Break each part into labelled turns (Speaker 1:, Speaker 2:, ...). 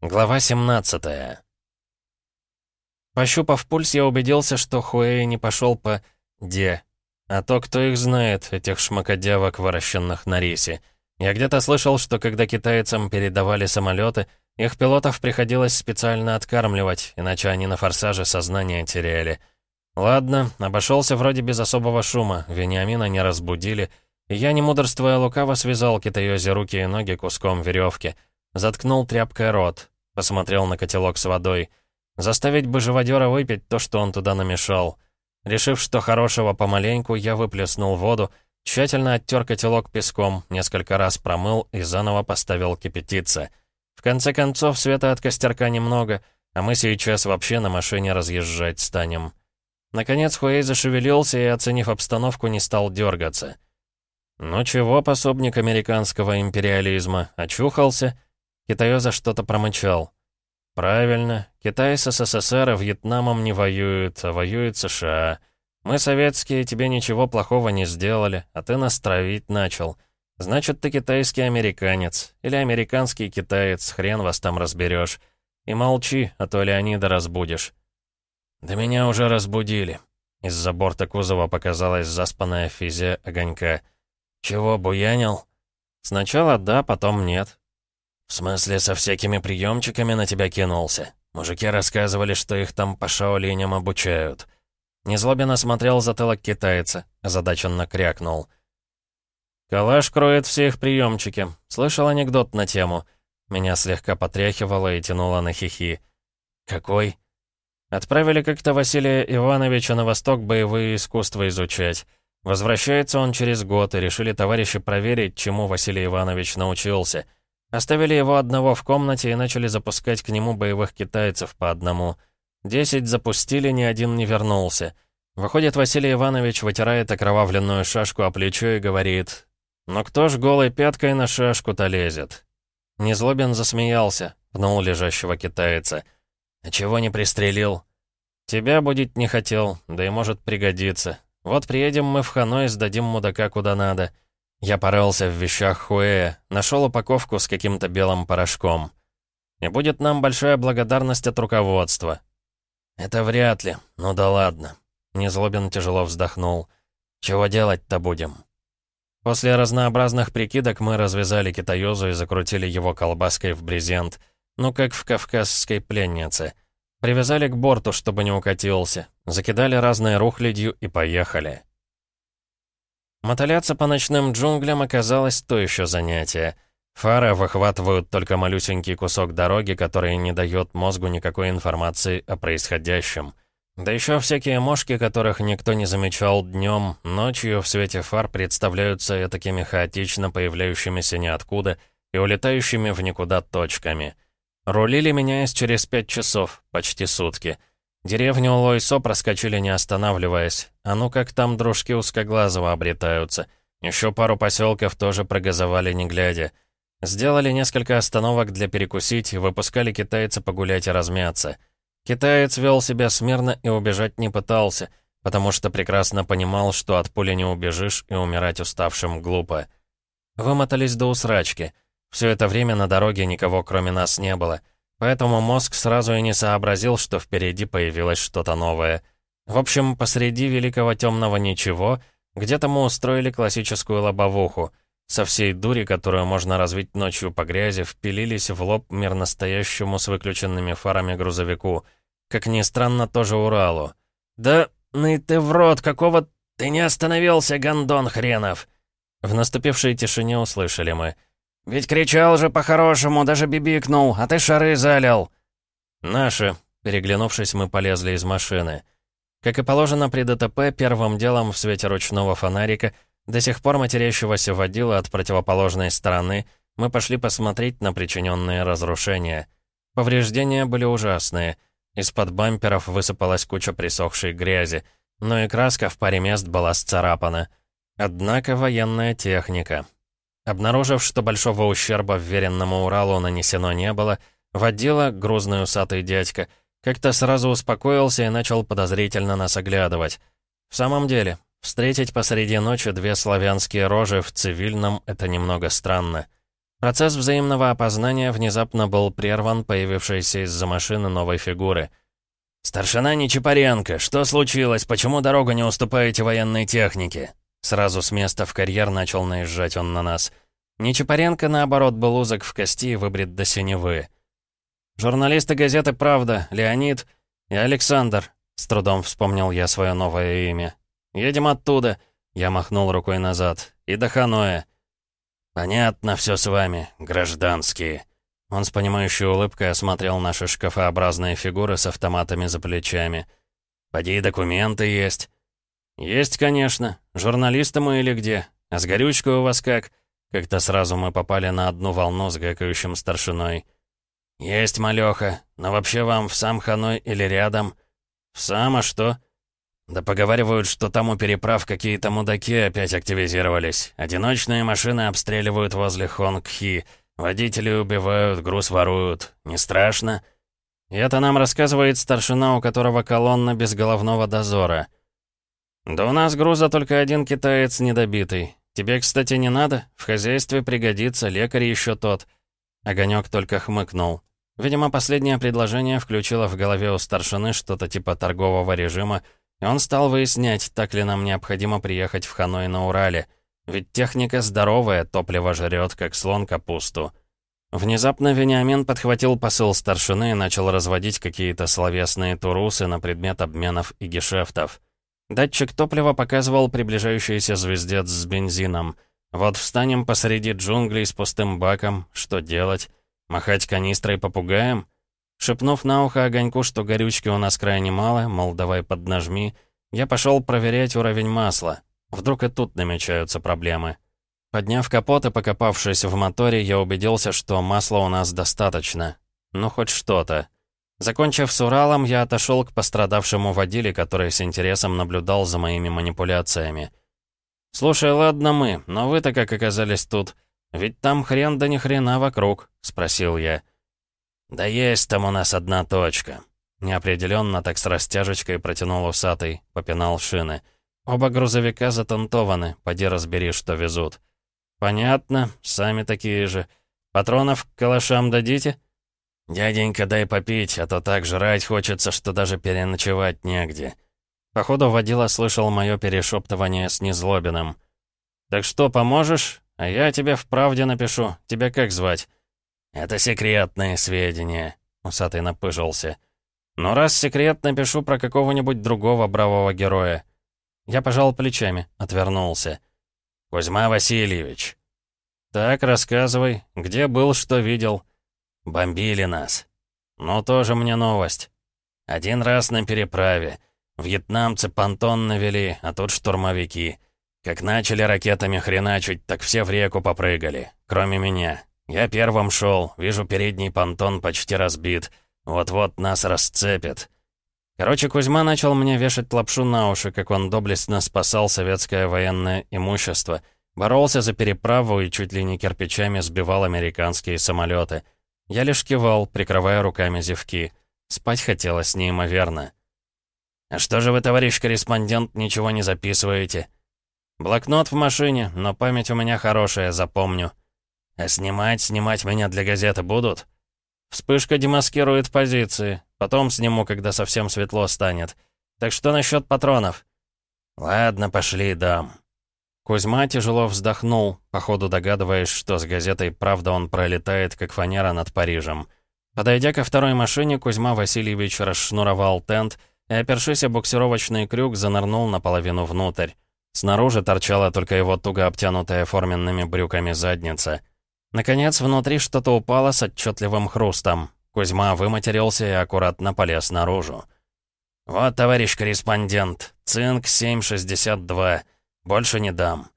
Speaker 1: Глава 17 Пощупав пульс, я убедился, что Хуэй не пошел по «де». А то кто их знает, этих шмакодявок, выращенных на рисе. Я где-то слышал, что когда китайцам передавали самолеты, их пилотов приходилось специально откармливать, иначе они на форсаже сознание теряли. Ладно, обошелся вроде без особого шума, Вениамина не разбудили, и я, не мудрствуя лукаво, связал китаёзе руки и ноги куском веревки — Заткнул тряпкой рот. Посмотрел на котелок с водой. Заставить бы живодера выпить то, что он туда намешал. Решив, что хорошего помаленьку, я выплеснул воду, тщательно оттер котелок песком, несколько раз промыл и заново поставил кипятиться. В конце концов, света от костерка немного, а мы сейчас вообще на машине разъезжать станем. Наконец Хуэй зашевелился и, оценив обстановку, не стал дергаться. «Ну чего, пособник американского империализма, очухался?» Китаёза что-то промычал. «Правильно. Китай с СССР и Вьетнамом не воюют, а воюет США. Мы, советские, тебе ничего плохого не сделали, а ты нас травить начал. Значит, ты китайский американец. Или американский китаец, хрен вас там разберешь. И молчи, а то Леонида разбудишь». «Да меня уже разбудили». Из-за борта кузова показалась заспанная физия огонька. «Чего, буянил?» «Сначала да, потом нет. «В смысле, со всякими приемчиками на тебя кинулся? Мужики рассказывали, что их там по шаолиням обучают». Незлобин осмотрел затылок китайца, озадаченно крякнул. «Калаш кроет все их приемчики. Слышал анекдот на тему. Меня слегка потряхивало и тянуло на хихи. «Какой?» Отправили как-то Василия Ивановича на восток боевые искусства изучать. Возвращается он через год, и решили товарищи проверить, чему Василий Иванович научился — Оставили его одного в комнате и начали запускать к нему боевых китайцев по одному. Десять запустили, ни один не вернулся. Выходит, Василий Иванович вытирает окровавленную шашку о плечо и говорит, «Ну кто ж голой пяткой на шашку-то лезет?» Незлобин засмеялся, пнул лежащего китайца. «А чего не пристрелил?» «Тебя будить не хотел, да и может пригодиться. Вот приедем мы в Ханой, сдадим мудака куда надо». Я порылся в вещах Хуэя, нашел упаковку с каким-то белым порошком. И будет нам большая благодарность от руководства. Это вряд ли, ну да ладно. Незлобин тяжело вздохнул. Чего делать-то будем? После разнообразных прикидок мы развязали китаёзу и закрутили его колбаской в брезент, ну как в кавказской пленнице. Привязали к борту, чтобы не укатился, закидали разной рухлядью и поехали. Мотоляться по ночным джунглям оказалось то еще занятие. Фары выхватывают только малюсенький кусок дороги, который не дает мозгу никакой информации о происходящем. Да еще всякие мошки, которых никто не замечал днем, ночью в свете фар представляются такими хаотично появляющимися ниоткуда и улетающими в никуда точками. Рулили, меняясь через пять часов, почти сутки — Деревню Лойсо проскочили не останавливаясь. А ну как там дружки узкоглазого обретаются. Еще пару поселков тоже прогазовали не глядя. Сделали несколько остановок для перекусить выпускали китайца погулять и размяться. Китаец вел себя смирно и убежать не пытался, потому что прекрасно понимал, что от пули не убежишь и умирать уставшим глупо. Вымотались до усрачки. Все это время на дороге никого кроме нас не было — Поэтому мозг сразу и не сообразил, что впереди появилось что-то новое. В общем, посреди великого темного ничего, где-то мы устроили классическую лобовуху. Со всей дури, которую можно развить ночью по грязи, впилились в лоб мирно стоящему с выключенными фарами грузовику. Как ни странно, тоже Уралу. «Да, ну ты в рот, какого... Ты не остановился, гондон хренов!» В наступившей тишине услышали мы — «Ведь кричал же по-хорошему, даже бибикнул, а ты шары залил!» «Наши!» Переглянувшись, мы полезли из машины. Как и положено при ДТП, первым делом в свете ручного фонарика, до сих пор матерящегося водила от противоположной стороны, мы пошли посмотреть на причиненные разрушения. Повреждения были ужасные. Из-под бамперов высыпалась куча присохшей грязи, но и краска в паре мест была сцарапана. Однако военная техника. Обнаружив, что большого ущерба вверенному Уралу нанесено не было, водила, грузный усатый дядька, как-то сразу успокоился и начал подозрительно нас оглядывать. В самом деле, встретить посреди ночи две славянские рожи в цивильном — это немного странно. Процесс взаимного опознания внезапно был прерван появившейся из-за машины новой фигуры.
Speaker 2: «Старшина Нечапаренко, что случилось? Почему дорогу не уступаете военной технике?»
Speaker 1: Сразу с места в карьер начал наезжать он на нас. Нечапаренко, наоборот, был узок в кости и выбрит до синевы. «Журналисты газеты «Правда», Леонид и Александр», — с трудом вспомнил я свое новое имя. «Едем оттуда», — я махнул рукой назад, — «и до Ханоя».
Speaker 2: «Понятно все с вами, гражданские».
Speaker 1: Он с понимающей улыбкой осмотрел наши шкафообразные фигуры с автоматами за плечами.
Speaker 2: «Поди, документы есть».
Speaker 1: «Есть, конечно. Журналисты мы или где? А с горючкой у вас как?» Как-то сразу мы попали на одну волну с гакающим старшиной.
Speaker 2: «Есть, малёха. Но вообще вам в сам Ханой или рядом?»
Speaker 1: «В сам, а что?»
Speaker 2: «Да поговаривают, что там у переправ какие-то мудаки опять активизировались. Одиночные машины обстреливают возле Хонг-Хи. Водители убивают, груз воруют. Не страшно?»
Speaker 1: Это нам рассказывает старшина, у которого колонна без головного дозора. «Да у нас груза только один китаец недобитый. Тебе, кстати, не надо? В хозяйстве пригодится, лекарь еще тот». Огонек только хмыкнул. Видимо, последнее предложение включило в голове у старшины что-то типа торгового режима, и он стал выяснять, так ли нам необходимо приехать в Ханой на Урале. Ведь техника здоровая, топливо жрет, как слон капусту. Внезапно Вениамин подхватил посыл старшины и начал разводить какие-то словесные турусы на предмет обменов и гешефтов. Датчик топлива показывал приближающийся звездец с бензином. Вот встанем посреди джунглей с пустым баком. Что делать? Махать канистрой попугаем? Шепнув на ухо огоньку, что горючки у нас крайне мало, мол, давай поднажми, я пошел проверять уровень масла. Вдруг и тут намечаются проблемы. Подняв капот и покопавшись в моторе, я убедился, что масла у нас достаточно. Ну, хоть что-то. Закончив с Уралом, я отошел к пострадавшему водиле, который с интересом наблюдал за моими манипуляциями. «Слушай, ладно мы, но вы-то как оказались тут? Ведь там хрен да ни хрена вокруг», — спросил я.
Speaker 2: «Да есть там у нас одна точка».
Speaker 1: Неопределенно так с растяжечкой протянул усатый, попинал шины. Оба грузовика затантованы, поди разбери, что везут. «Понятно, сами такие же. Патронов к калашам дадите?»
Speaker 2: «Дяденька, дай попить, а то так жрать хочется, что даже переночевать негде».
Speaker 1: Походу, водила слышал мое перешептывание с Незлобиным. «Так что, поможешь? А я тебе в правде напишу. Тебя как звать?»
Speaker 2: «Это секретные сведения», — усатый напыжился.
Speaker 1: «Ну, раз секрет, напишу про какого-нибудь другого бравого героя». Я пожал плечами, отвернулся.
Speaker 2: «Кузьма Васильевич».
Speaker 1: «Так, рассказывай, где был, что видел?»
Speaker 2: Бомбили нас.
Speaker 1: Ну, тоже мне новость.
Speaker 2: Один раз на переправе. Вьетнамцы понтон навели, а тут штурмовики. Как начали ракетами хреначить, так все в реку попрыгали. Кроме меня. Я первым шел, вижу передний понтон почти разбит. Вот-вот нас расцепят.
Speaker 1: Короче, Кузьма начал мне вешать лапшу на уши, как он доблестно спасал советское военное имущество. Боролся за переправу и чуть ли не кирпичами сбивал американские самолеты. Я лишь кивал, прикрывая руками зевки. Спать хотелось неимоверно.
Speaker 2: «А что же вы, товарищ корреспондент, ничего не записываете?»
Speaker 1: «Блокнот в машине, но память у меня хорошая, запомню».
Speaker 2: «А снимать, снимать меня для газеты будут?»
Speaker 1: «Вспышка демаскирует позиции. Потом сниму, когда совсем светло станет. Так что насчет патронов?»
Speaker 2: «Ладно, пошли, дам».
Speaker 1: Кузьма тяжело вздохнул, походу догадываясь, что с газетой «Правда» он пролетает, как фанера над Парижем. Подойдя ко второй машине, Кузьма Васильевич расшнуровал тент и, опершись о буксировочный крюк, занырнул наполовину внутрь. Снаружи торчала только его туго обтянутая форменными брюками задница. Наконец, внутри что-то упало с отчетливым хрустом. Кузьма выматерился и аккуратно полез наружу.
Speaker 2: «Вот, товарищ корреспондент, цинк 762. Больше не дам».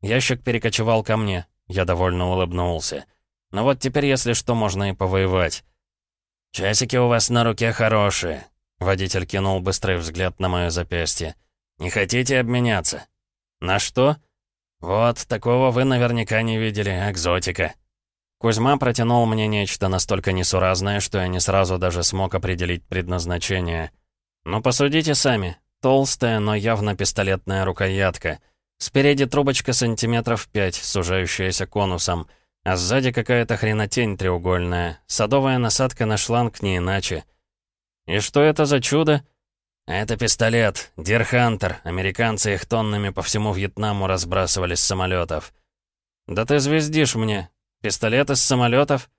Speaker 1: Ящик перекочевал ко мне. Я довольно улыбнулся. «Ну вот теперь, если что, можно и повоевать».
Speaker 2: «Часики у вас на руке хорошие», —
Speaker 1: водитель кинул быстрый взгляд на мое запястье.
Speaker 2: «Не хотите обменяться?»
Speaker 1: «На что?»
Speaker 2: «Вот, такого вы наверняка не видели, экзотика».
Speaker 1: Кузьма протянул мне нечто настолько несуразное, что я не сразу даже смог определить предназначение. «Ну, посудите сами. Толстая, но явно пистолетная рукоятка. Спереди трубочка сантиметров пять, сужающаяся конусом. А сзади какая-то хренотень треугольная. Садовая насадка на шланг не иначе. И что это за чудо? Это пистолет. Дирхантер. Американцы их тоннами по всему Вьетнаму разбрасывали с самолетов. Да ты звездишь мне. Пистолет из самолетов?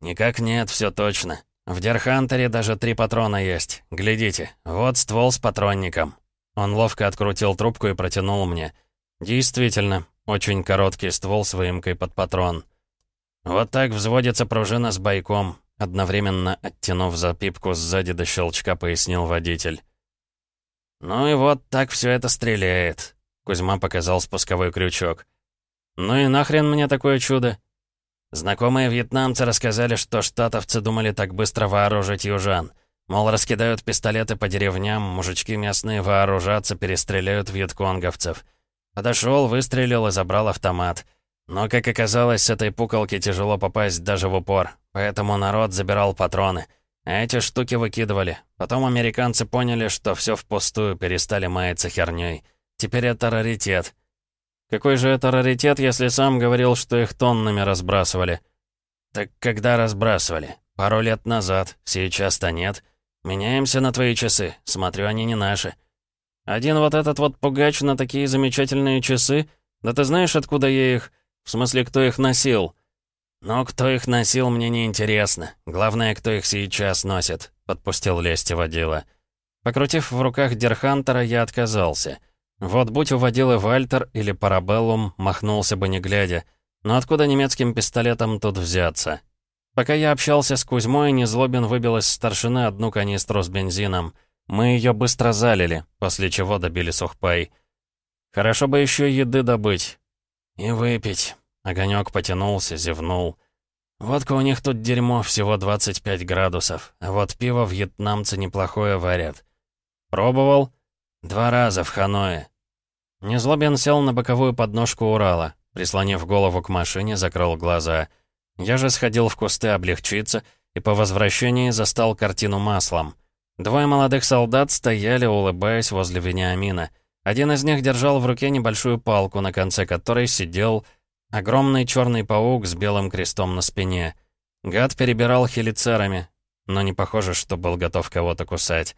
Speaker 1: Никак нет, все точно. В Дирхантере даже три патрона есть. Глядите, вот ствол с патронником. Он ловко открутил трубку и протянул мне. Действительно, очень короткий ствол с выемкой под патрон. Вот так взводится пружина с бойком, одновременно оттянув запипку сзади до щелчка, пояснил водитель. «Ну и вот так все это стреляет», — Кузьма показал спусковой крючок. «Ну и нахрен мне такое чудо?» Знакомые вьетнамцы рассказали, что штатовцы думали так быстро вооружить южан. Мол, раскидают пистолеты по деревням, мужички местные вооружатся, перестреляют вьетконговцев. Подошел, выстрелил и забрал автомат. Но, как оказалось, с этой пуколки тяжело попасть даже в упор, поэтому народ забирал патроны. А эти штуки выкидывали. Потом американцы поняли, что все впустую, перестали маяться херней. Теперь это раритет. Какой же это раритет, если сам говорил, что их тоннами разбрасывали? Так когда разбрасывали? Пару лет назад, сейчас-то нет. Меняемся на твои часы, смотрю, они не наши. Один вот этот вот пугач на такие замечательные часы? Да ты знаешь, откуда я их... В смысле, кто их носил?» «Ну, кто их носил, мне не интересно. Главное, кто их сейчас носит», — подпустил лести водила. Покрутив в руках Дерхантера, я отказался. Вот будь у водилы Вальтер или Парабеллум, махнулся бы не глядя. Но откуда немецким пистолетом тут взяться? Пока я общался с Кузьмой, Незлобин выбил из старшины одну канистру с бензином. Мы ее быстро залили, после чего добили сухпай. Хорошо бы еще еды добыть. «И выпить». Огонек потянулся, зевнул. «Водка у них тут дерьмо, всего 25 градусов, а вот пиво вьетнамцы неплохое варят». «Пробовал?» «Два раза в Ханое». Незлобин сел на боковую подножку Урала, прислонив голову к машине, закрыл глаза. Я же сходил в кусты облегчиться и по возвращении застал картину маслом. Двое молодых солдат стояли, улыбаясь возле Вениамина — один из них держал в руке небольшую палку, на конце которой сидел огромный черный паук с белым крестом на спине. Гад перебирал хелицерами, но не похоже, что был готов кого-то кусать.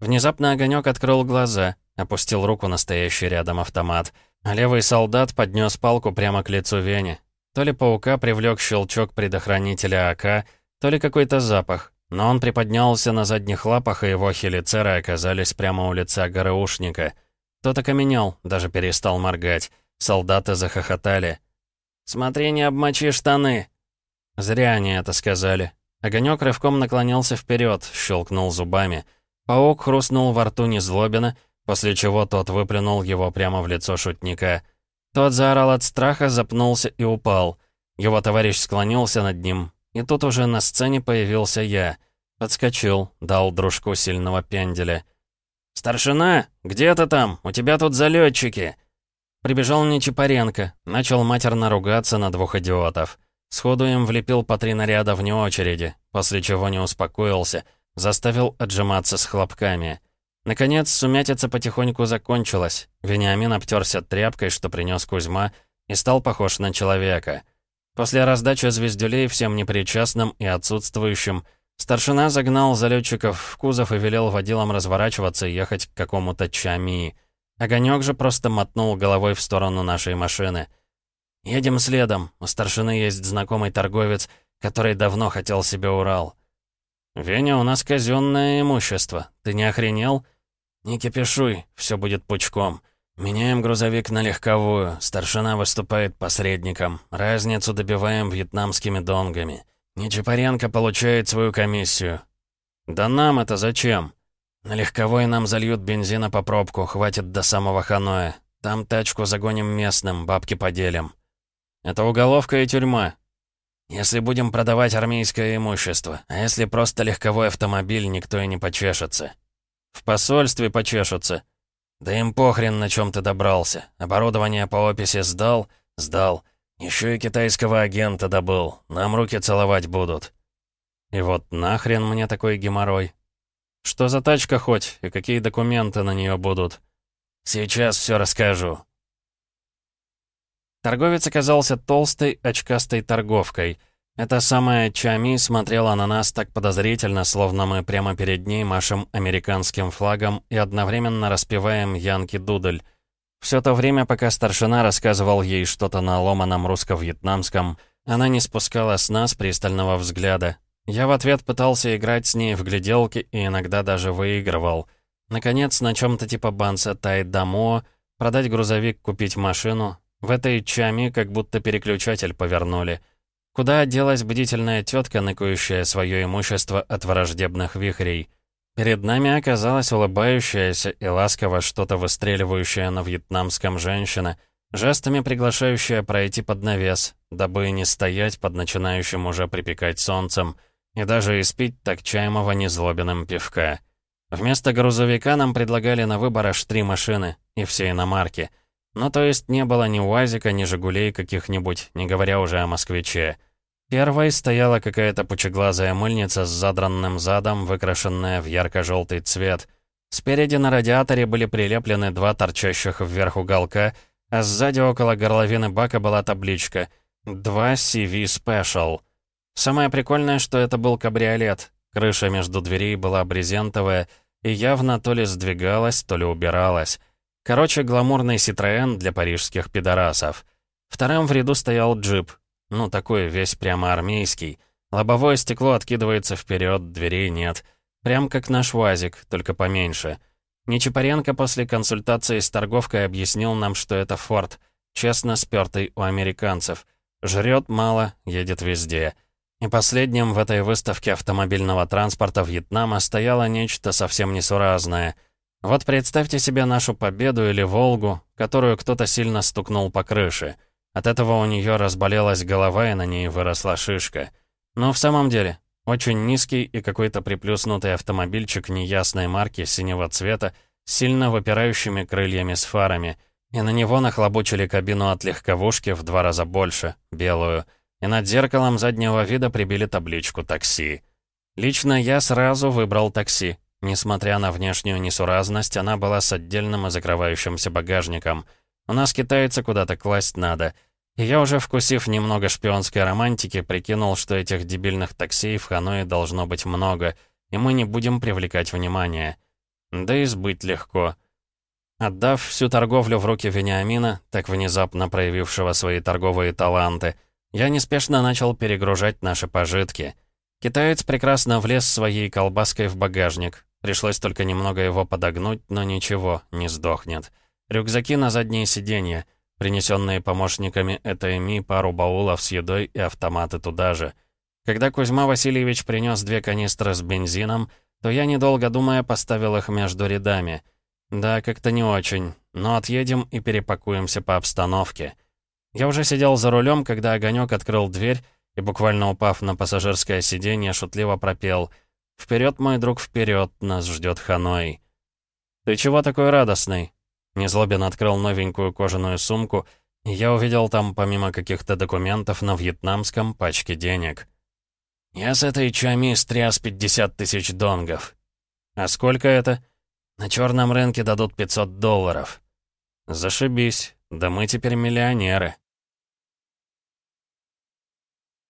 Speaker 1: Внезапно огонек открыл глаза, опустил руку на стоящий рядом автомат, левый солдат поднес палку прямо к лицу Вене. То ли паука привлек щелчок предохранителя АК, то ли какой-то запах, но он приподнялся на задних лапах, и его хелицеры оказались прямо у лица ГРУшника — тот окаменел, даже перестал моргать. Солдаты захохотали. «Смотри, не обмочи штаны!» Зря они это сказали. Огонек рывком наклонился вперед, щелкнул зубами. Паук хрустнул во рту незлобина, после чего тот выплюнул его прямо в лицо шутника. Тот заорал от страха, запнулся и упал. Его товарищ склонился над ним, и тут уже на сцене появился я. Подскочил, дал дружку сильного пенделя. «Старшина, где ты там? У тебя тут залетчики!» Прибежал Нечипаренко, начал матерно ругаться на двух идиотов. Сходу им влепил по три наряда вне очереди, после чего не успокоился, заставил отжиматься с хлопками. Наконец, сумятица потихоньку закончилась. Вениамин обтерся тряпкой, что принес Кузьма, и стал похож на человека. После раздачи звездюлей всем непричастным и отсутствующим — Старшина загнал залетчиков в кузов и велел водилам разворачиваться и ехать к какому-то Чами. Огонек же просто мотнул головой в сторону нашей машины. «Едем следом. У старшины есть знакомый торговец, который давно хотел себе Урал». «Веня, у нас казенное имущество. Ты не охренел?» «Не кипишуй, все будет пучком. Меняем грузовик на легковую. Старшина выступает посредником. Разницу добиваем вьетнамскими донгами». Нечапаренко получает свою комиссию. Да нам это зачем? На легковой нам зальют бензина по пробку, хватит до самого Ханоя. Там тачку загоним местным, бабки поделим. Это уголовка и тюрьма. Если будем продавать армейское имущество, а если просто легковой автомобиль, никто и не почешется. В посольстве почешутся. Да им похрен, на чем ты добрался. Оборудование по описи сдал? Сдал. Еще и китайского агента добыл. Нам руки целовать будут. И вот нахрен мне такой геморрой? Что за тачка хоть, и какие документы на нее будут? Сейчас все расскажу. Торговец оказался толстой, очкастой торговкой. Эта самая Чами смотрела на нас так подозрительно, словно мы прямо перед ней машем американским флагом и одновременно распеваем «Янки Дудль». Все то время, пока старшина рассказывал ей что-то на ломаном русско-вьетнамском, она не спускала с нас пристального взгляда. Я в ответ пытался играть с ней в гляделки и иногда даже выигрывал. Наконец, на чем-то типа Банса Тайдамо, продать грузовик, купить машину. В этой чами как будто переключатель повернули. Куда делась бдительная тетка, ныкающая свое имущество от враждебных вихрей? Перед нами оказалась улыбающаяся и ласково что-то выстреливающая на вьетнамском женщина, жестами приглашающая пройти под навес, дабы не стоять под начинающим уже припекать солнцем, и даже испить так чаемого незлобиным пивка. Вместо грузовика нам предлагали на выбор аж три машины, и все иномарки. Ну, то есть не было ни УАЗика, ни «Жигулей» каких-нибудь, не говоря уже о «Москвиче». Первой стояла какая-то пучеглазая мыльница с задранным задом, выкрашенная в ярко-желтый цвет. Спереди на радиаторе были прилеплены два торчащих вверх уголка, а сзади около горловины бака была табличка «2 CV Special». Самое прикольное, что это был кабриолет. Крыша между дверей была брезентовая и явно то ли сдвигалась, то ли убиралась. Короче, гламурный Citroёn для парижских пидорасов. Вторым в ряду стоял джип, ну, такой весь прямо армейский. Лобовое стекло откидывается вперед, дверей нет. Прям как наш УАЗик, только поменьше. Нечапаренко после консультации с торговкой объяснил нам, что это Форд, честно спёртый у американцев. Жрет мало, едет везде. И последним в этой выставке автомобильного транспорта Вьетнама стояло нечто совсем несуразное. Вот представьте себе нашу «Победу» или «Волгу», которую кто-то сильно стукнул по крыше — от этого у нее разболелась голова, и на ней выросла шишка. Но в самом деле, очень низкий и какой-то приплюснутый автомобильчик неясной марки синего цвета с сильно выпирающими крыльями с фарами, и на него нахлобучили кабину от легковушки в два раза больше, белую, и над зеркалом заднего вида прибили табличку «такси». Лично я сразу выбрал такси. Несмотря на внешнюю несуразность, она была с отдельным и закрывающимся багажником — у нас китайца куда-то класть надо. И я уже, вкусив немного шпионской романтики, прикинул, что этих дебильных такси в Ханое должно быть много, и мы не будем привлекать внимание. Да и сбыть легко. Отдав всю торговлю в руки Вениамина, так внезапно проявившего свои торговые таланты, я неспешно начал перегружать наши пожитки. Китаец прекрасно влез своей колбаской в багажник. Пришлось только немного его подогнуть, но ничего, не сдохнет. Рюкзаки на задние сиденья, принесенные помощниками этой ми, пару баулов с едой и автоматы туда же. Когда Кузьма Васильевич принес две канистры с бензином, то я, недолго думая, поставил их между рядами. Да, как-то не очень, но отъедем и перепакуемся по обстановке. Я уже сидел за рулем, когда Огонек открыл дверь и, буквально упав на пассажирское сиденье, шутливо пропел «Вперед, мой друг, вперед, нас ждет Ханой». «Ты чего такой радостный?» Незлобин открыл новенькую кожаную сумку, и я увидел там, помимо каких-то документов, на вьетнамском пачке денег. «Я с этой чами стряс 50 тысяч донгов». «А сколько это?» «На черном рынке дадут 500 долларов». «Зашибись. Да мы теперь миллионеры».